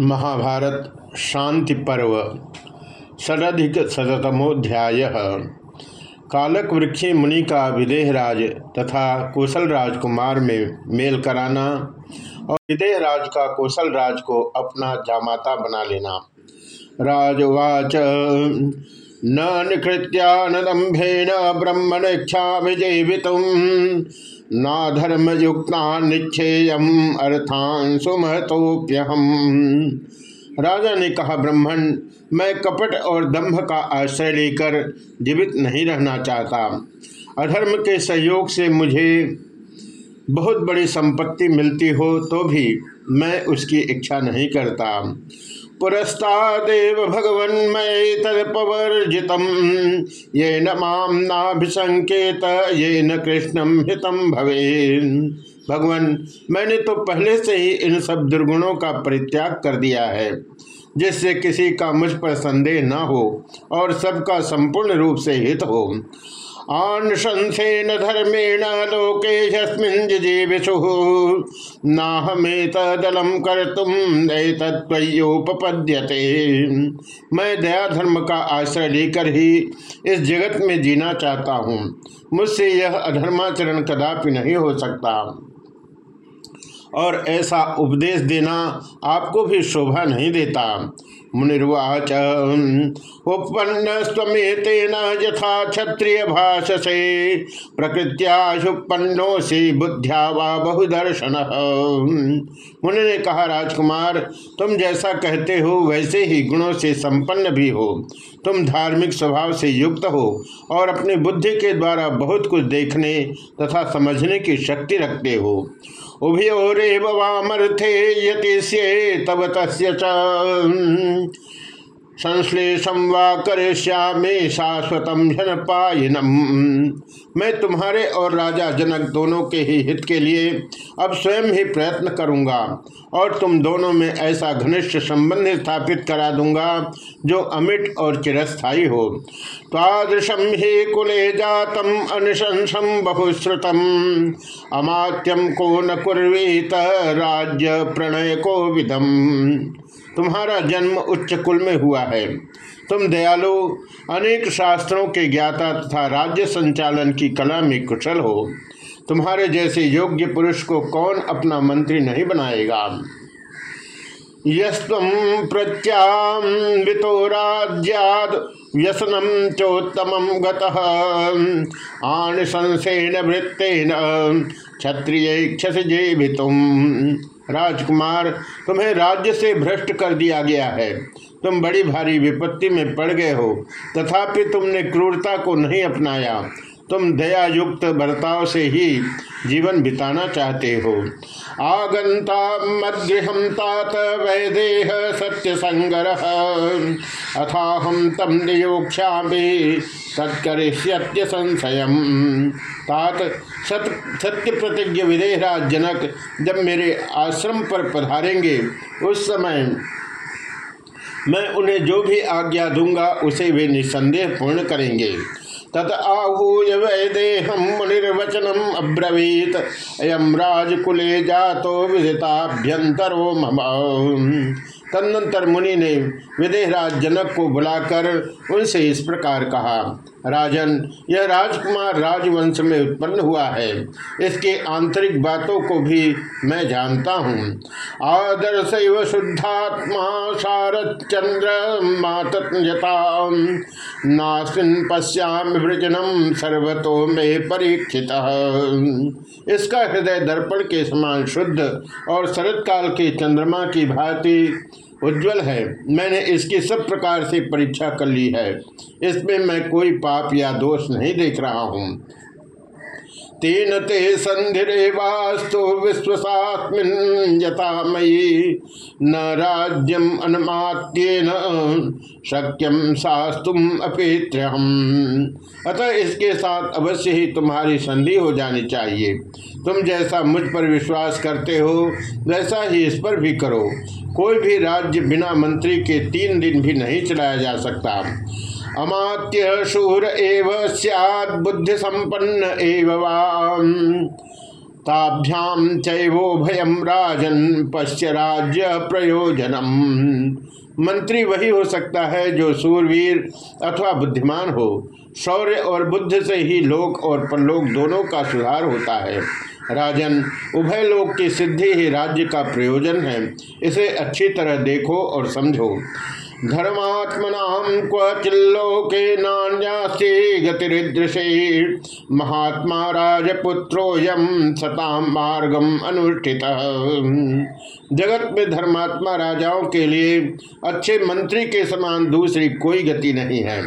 महाभारत शांति पर्व, षडधिक शतमोध्याय कालक वृक्षी मुनि का विदेहराज तथा कौशल राजकुमार में मेल कराना और विदेहराज का कौशल राज को अपना जामाता बना लेना। राजवाच न निकृत्यानदम्भेन ब्रह्मणिक्षा विजयितुम नाधर्म युक्ता निच्छेयम अर्थान सुमहतोप्यहम राजा ने कहा, ब्राह्मण, मैं कपट और दंभ का आश्रय लेकर जीवित नहीं रहना चाहता। अधर्म के सहयोग से मुझे बहुत बड़ी संपत्ति मिलती हो तो भी मैं उसकी इच्छा नहीं करता। पुरस्तादेव भगवन्मय तदपवर्जित ये नाभिसंकेत ये न कृष्णम हितम भवे भगवान, मैंने तो पहले से ही इन सब दुर्गुणों का परित्याग कर दिया है, जिससे किसी का मुझ पर संदेह न हो और सबका संपूर्ण रूप से हित हो। आनशंसेन धर्मेण लोके नाहमेतदलम कर तुम तत्वोपपद्यते मैं दया धर्म का आश्रय लेकर ही इस जगत में जीना चाहता हूँ। मुझसे यह अधर्माचरण कदापि नहीं हो सकता। और ऐसा उपदेश देना आपको भी शोभा नहीं देता। मुनिर्वाच उपन्न स्वमेतेन यथा क्षत्रिय भाषसे प्रकृत्यापन्नोसी बुद्ध्या व बहुदर्शन। मुनि ने कहा, राजकुमार, तुम जैसा कहते हो, वैसे ही गुणों से संपन्न भी हो। तुम धार्मिक स्वभाव से युक्त हो और अपनी बुद्धि के द्वारा बहुत कुछ देखने तथा समझने की शक्ति रखते हो। उभयोरेव वामर्थे यतिष्ये तब तस्य संश्लेषम व करिष्यामे शाश्वतम जन पायनम मैं तुम्हारे और राजा जनक दोनों के ही हित के लिए अब स्वयं ही प्रयत्न करूँगा और तुम दोनों में ऐसा घनिष्ठ संबंध स्थापित करा दूँगा जो अमिट और चिरस्थायी हो। तादृशम ही कुले जातम अनुशंसम बहुश्रुतम। अमात्यम को न कुर्वीत राज्य प्रणय को विदम। तुम्हारा जन्म उच्च कुल में हुआ है। तुम दयालु, अनेक शास्त्रों के ज्ञाता तथा राज्य संचालन की कला में कुशल हो। तुम्हारे जैसे योग्य पुरुष को कौन अपना मंत्री नहीं बनाएगा? यस्व प्रत्यान्वितो राज्याद व्यसनम चोत्तम गणसेन वृत्तेन, क्षत्रिय क्षसजे तुम राजकुमार, तुम्हें राज्य से भ्रष्ट कर दिया गया है। तुम बड़ी भारी विपत्ति में पड़ गए हो। तथापि तुमने क्रूरता को नहीं अपनाया। तुम दया युक्त बर्ताव से ही जीवन बिताना चाहते हो। आगंता मदगृहम तात वैदेह सत्य संगर अथा हम तम नियोक्षा तत्करिष्यत्य संशय तात सत्य प्रतिज्ञ विदेहराज जनक जब मेरे आश्रम पर पधारेंगे, उस समय मैं उन्हें जो भी आज्ञा दूँगा, उसे वे निसंदेह पूर्ण करेंगे। तत आहूय वैदेहम मुनिर्वचनम अब्रवीत अयम राजकुले जातो विदिताभ्यंतरो तदनंतर मुनि ने विदेहराज जनक को बुलाकर उनसे इस प्रकार कहा राजन, यह राजकुमार राजवंश में उत्पन्न हुआ है। इसके आंतरिक बातों को भी मैं जानता हूँ। आदर्श शुद्धात्मा शारद चंद्र मातता नासिन पश्याम वृजनम सर्वतो में परीक्षित। इसका हृदय दर्पण के समान शुद्ध और शरत काल के चंद्रमा की भांति उज्जवल है। मैंने इसकी सब प्रकार से परीक्षा कर ली है। इसमें मैं कोई पाप या दोष नहीं देख रहा हूँ। तेन ते संधिरेवास्तु विश्वसात्मिन यथामयी न राज्यम अनुमात्यन, शक्यम शास्तुम अपेत्रहम। अतः इसके साथ अवश्य ही तुम्हारी संधि हो जानी चाहिए। तुम जैसा मुझ पर विश्वास करते हो, वैसा ही इस पर भी करो। कोई भी राज्य बिना मंत्री के तीन दिन भी नहीं चलाया जा सकता। अमात्य शूर एव बुद्धि संपन्न एव ताभ्याम भयम राजन राज्य प्रयोजनम। मंत्री वही हो सकता है जो सूरवीर अथवा बुद्धिमान हो। शौर्य और बुद्ध से ही लोक और परलोक दोनों का सुधार होता है। राजन, उभय लोक की सिद्धि ही राज्य का प्रयोजन है। इसे अच्छी तरह देखो और समझो। धर्मात्मना क्वचिल्लोके नान्यास्ति गतिरिदृशे महात्मा राजपुत्रोयम सताम मार्गम अनुष्ठित। जगत में धर्मात्मा राजाओं के लिए अच्छे मंत्री के समान दूसरी कोई गति नहीं है।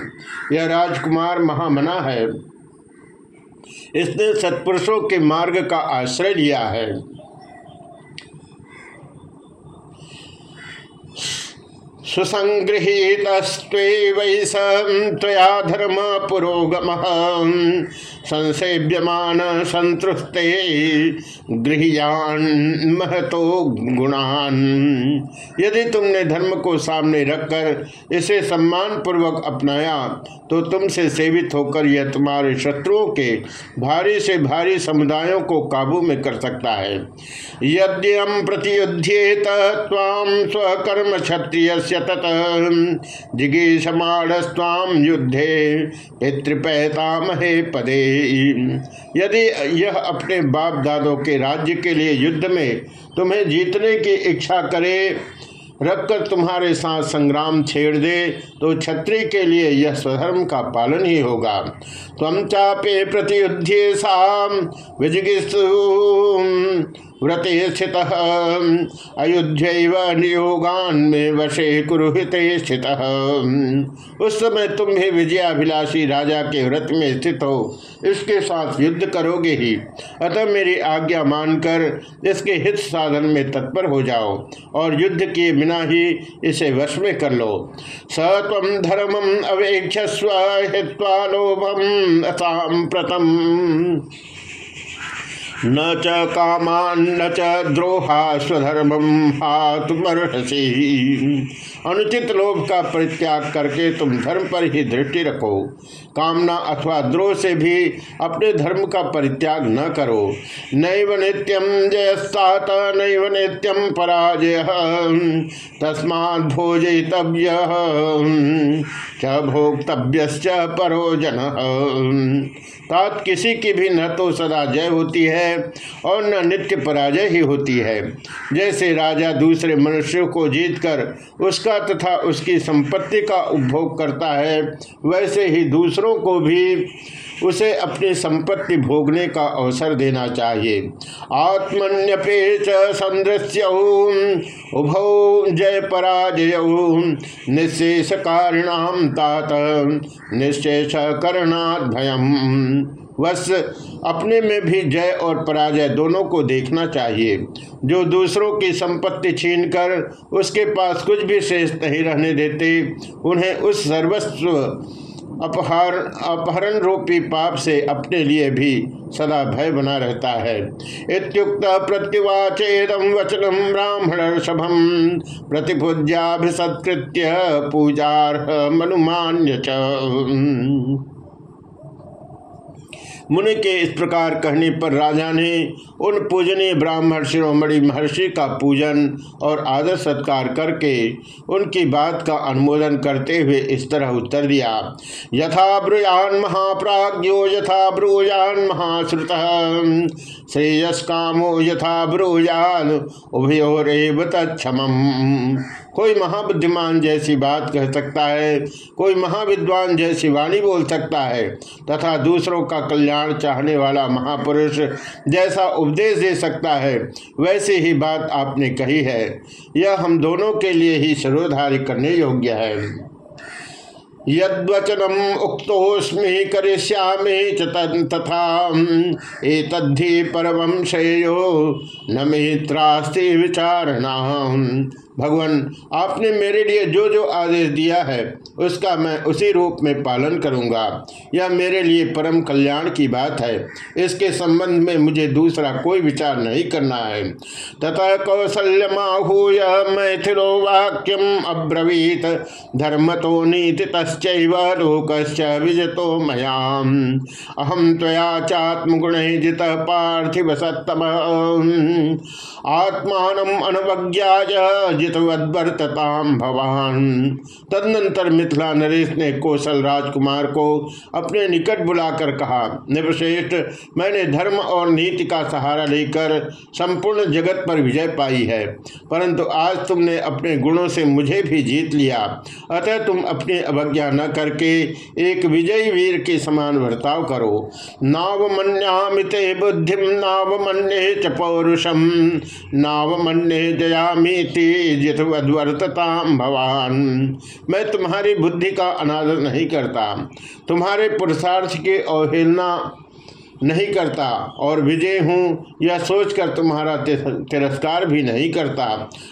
यह राजकुमार महामना है। इसने सत्पुरुषों के मार्ग का आश्रय लिया है। सुसंगृहीतस्त्वया धर्म पुरोगम। संसेव्यमान संतुष्टे गृहियान महतो गुणान। यदि तुमने धर्म को सामने रखकर इसे सम्मान पूर्वक अपनाया तो तुमसे सेवित होकर यह तुम्हारे शत्रुओं के भारी से भारी समुदायों को काबू में कर सकता है। यद्यम प्रतियुध्येत ताम स्वकर्म क्षत्रिय तत। जिगीषमाणस्वाम युद्धे, पितृपैतामहे पदे। यदि यह अपने बाप दादों के राज्य के लिए युद्ध में तुम्हें जीतने की इच्छा करे, रखकर तुम्हारे साथ संग्राम छेड़ दे तो छत्री के लिए यह स्वधर्म का पालन ही होगा। तम चापे प्रतियुद्धे व्रते स्थित अयोध्य नियोगान में वशे कुरुहित स्थित उस समय तुम भी विजयाभिलाषी राजा के व्रत में स्थित हो। इसके साथ युद्ध करोगे ही। अतः मेरी आज्ञा मानकर इसके हित साधन में तत्पर हो जाओ और युद्ध किए बिना ही इसे वश में कर लो। स तम धर्मम अवेक्षस्व हित्वा लोभम असाम्प्रतम। न च कामान न च द्रोहा स्वधर्म हाथमर्हसी अनुचित लोभ का परित्याग करके तुम धर्म पर ही दृष्टि रखो। कामना अथवा द्रोह से भी अपने धर्म का परित्याग न करो। नैव नित्यम जयस्तात, नैव नित्यम पराजय। तस्मा भोजतव्य च भोक्तव्य परोजन तात किसी की भी न तो सदा जय होती है और न नित्य पराजय ही होती है। जैसे राजा दूसरे मनुष्य को जीतकर उसका तथा उसकी संपत्ति का उपभोग करता है, वैसे ही दूसरों को भी उसे अपनी संपत्ति भोगने का अवसर देना चाहिए। आत्मन्यपेच संदृश्य, उभौ जय पराजय निशेष कारिणाम तात निशेष करणात् भयम वश अपने में भी जय और पराजय दोनों को देखना चाहिए। जो दूसरों की संपत्ति छीनकर उसके पास कुछ भी शेष नहीं रहने देते, उन्हें उस सर्वस्व अपहार अपहरण रूपी पाप से अपने लिए भी सदा भय बना रहता है। इत्युक्त प्रत्युवाचेदम वचनम ब्राह्मण सभम प्रतिपूज्याभिसत्कृत्य पूजार्ह मनुमान्य मुनि के इस प्रकार कहने पर राजा ने उन पूजनीय ब्राह्मण शिरोमणि महर्षि का पूजन और आदर सत्कार करके उनकी बात का अनुमोदन करते हुए इस तरह उत्तर दिया। यथा ब्रुयान महाप्राज्यो यथा ब्रूयान महाश्रुत। श्रेयस कामो यथा ब्रूयान, उभयोरेव तत्म कोई महाबुद्धिमान जैसी बात कह सकता है, कोई महाविद्वान जैसी वाणी बोल सकता है, तथा दूसरों का कल्याण चाहने वाला महापुरुष जैसा उपदेश दे सकता है, वैसी ही बात आपने कही है। यह हम दोनों के लिए ही सरोधारी करने योग्य है। यद्वचनम उक्तोस्मी करिष्यामे तथा एतद्धि परम श्रेयो न मित्रास्ति विचारणा भगवान, आपने मेरे लिए जो जो आदेश दिया है, उसका मैं उसी रूप में पालन करूँगा। यह मेरे लिए परम कल्याण की बात है। इसके संबंध में मुझे दूसरा कोई विचार नहीं करना है। तथा कौशल्यमाहूय मैथिलो वाक्यम अब्रवीत। धर्म तो नीति लोकश्च विजतो मयाम। अहम त्वया चात्मगुण जित पार्थिव सत्तम आत्मान जितवद्वर्तताम भवान। तदनंतर मिथिला नरेश ने कौशल राजकुमार को अपने निकट बुलाकर कहा निवश्रेष्ठ मैंने धर्म और नीति का सहारा लेकर संपूर्ण जगत पर विजय पाई है, परंतु आज तुमने अपने गुणों से मुझे भी जीत लिया। अतः तुम अपनी अवज्ञा न करके एक विजयी वीर के समान वर्ताव करो। नावमन्यामिते बुद्धिम नावमन्ये च पौरुषम नावमन्ये जयामीति जितवद्वर्तताम भवान। मैं तुम्हारी बुद्धि का अनादर नहीं करता। तुम्हारे पुरुषार्थ की अवहेलना नहीं करता और विजय हूँ, यह सोचकर तुम्हारा तिरस्कार भी नहीं करता।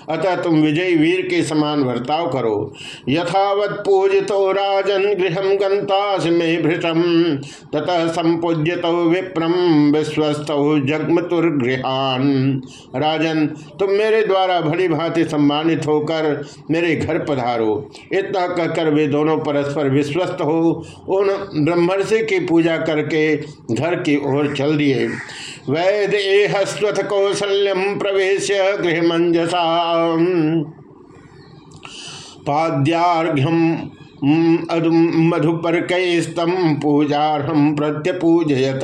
अतः तुम विजय वीर के समान वर्ताव करो। यथावत पूजितो राजन गृह गंतास भृतम संपूज्यत विप्रम विश्वस्त जगमतुर्गृहान। राजन, तुम मेरे द्वारा भली भांति सम्मानित होकर मेरे घर पधारो। इतना कहकर वे दोनों परस्पर विश्वस्त हो। उन ब्रह्मर्षि की पूजा करके घर की ओर चल दिए। वैद एहस्वथ कौशल्यम प्रवेश गृह मंजसा पाद्यार्घ्यम मधुपर कैस्तम पूजारहम प्रत्यपूजयत।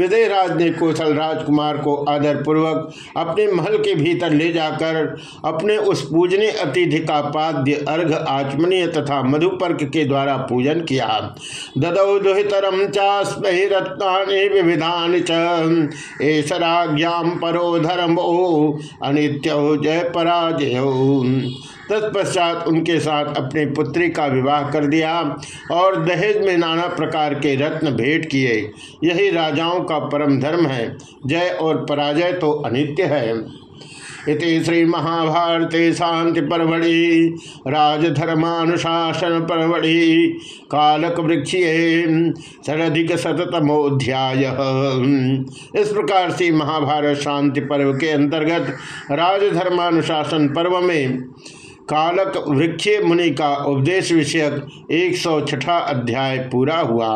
विदयराज ने कौशल राजकुमार को आदर पूर्वक अपने महल के भीतर ले जाकर अपने उस पूजने अतिथि का पाद्य, अर्घ, आचमनीय तथा मधुपर्क के द्वारा पूजन किया। ददौ दुहितरम चास्मि रत्नानि विविधानि चराज्ञाम परो धर्म ओ, अनित्यो जय पराजय तत्पश्चात उनके साथ अपनी पुत्री का विवाह कर दिया और दहेज में नाना प्रकार के रत्न भेंट किए। यही राजाओं का परम धर्म है। जय और पराजय तो अनित्य है। इति श्री महाभारते शांति परवड़ी, राजधर्मानुशासन परवड़ी, कालक वृक्ष शरधिक शतमोध्याय इस प्रकार से महाभारत शांति पर्व के अंतर्गत राजधर्मानुशासन पर्व में कालक वृक्ष मुनि का उपदेश विषयक एक सौ छठा अध्याय पूरा हुआ।